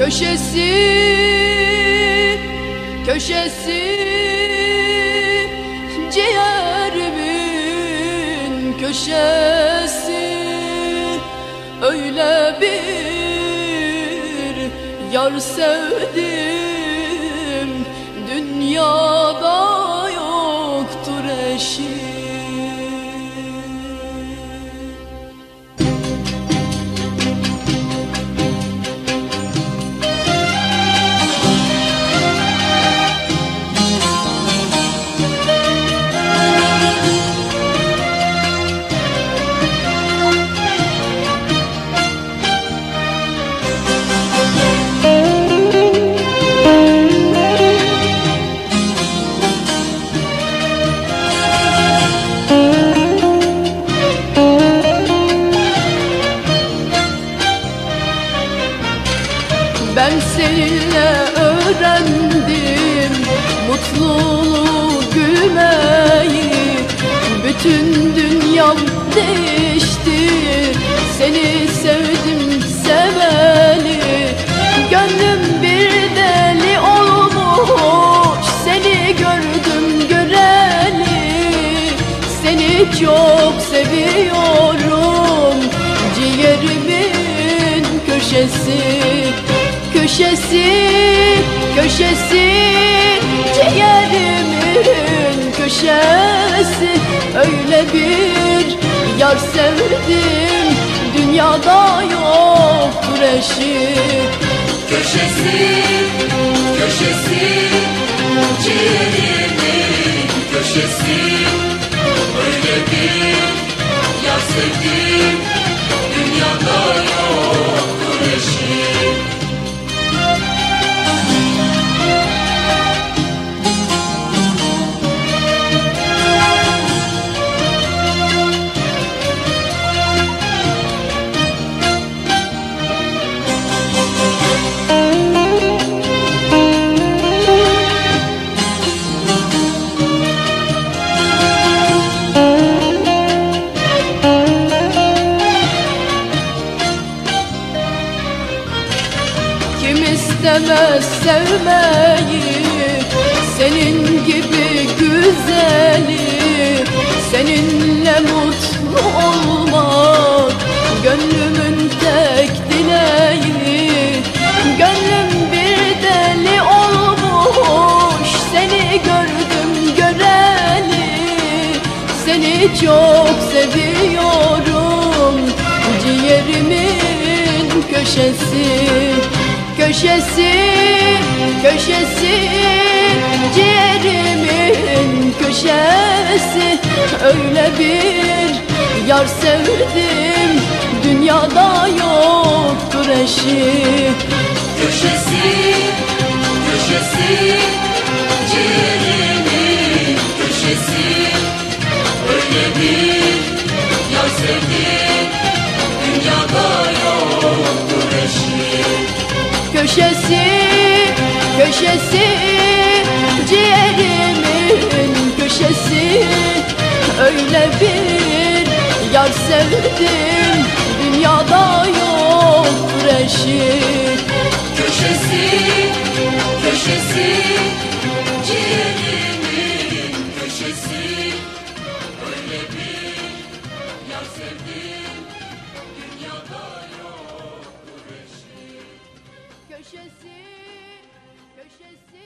köşesi köşesi ciğerimin köşesi. Öyle bir yar sevdim dünyada seninle öğrendim. Mutluluğu gülmeyi Bütün dünyam değişti. Seni sevdim seveli Gönlüm bir deli olmuş. Seni gördüm göreli Seni çok seviyorum. Ciğerimin köşesi köşesi köşesi ciğerimin köşesi. Öyle bir yar sevdim dünyada yoktur eşi Köşesi, köşesi, ciğerimin köşesi. Öyle bir yar sevdim, istemez sevmeyi. Senin gibi güzeli Seninle mutlu olmak Gönlümün tek dileği. Gönlüm bir deli olmuş Seni gördüm göreli. Seni çok seviyorum Ciğerimin köşesi Köşesi, köşesi Ciğerimin köşesi. Öyle bir yar sevdim Dünyada yoktur eşi Köşesi, köşesi Ciğerimin köşesi. Öyle bir yar sevdim Dünyada yoktur eşi Köşesi, köşesi, köşesi köşesi.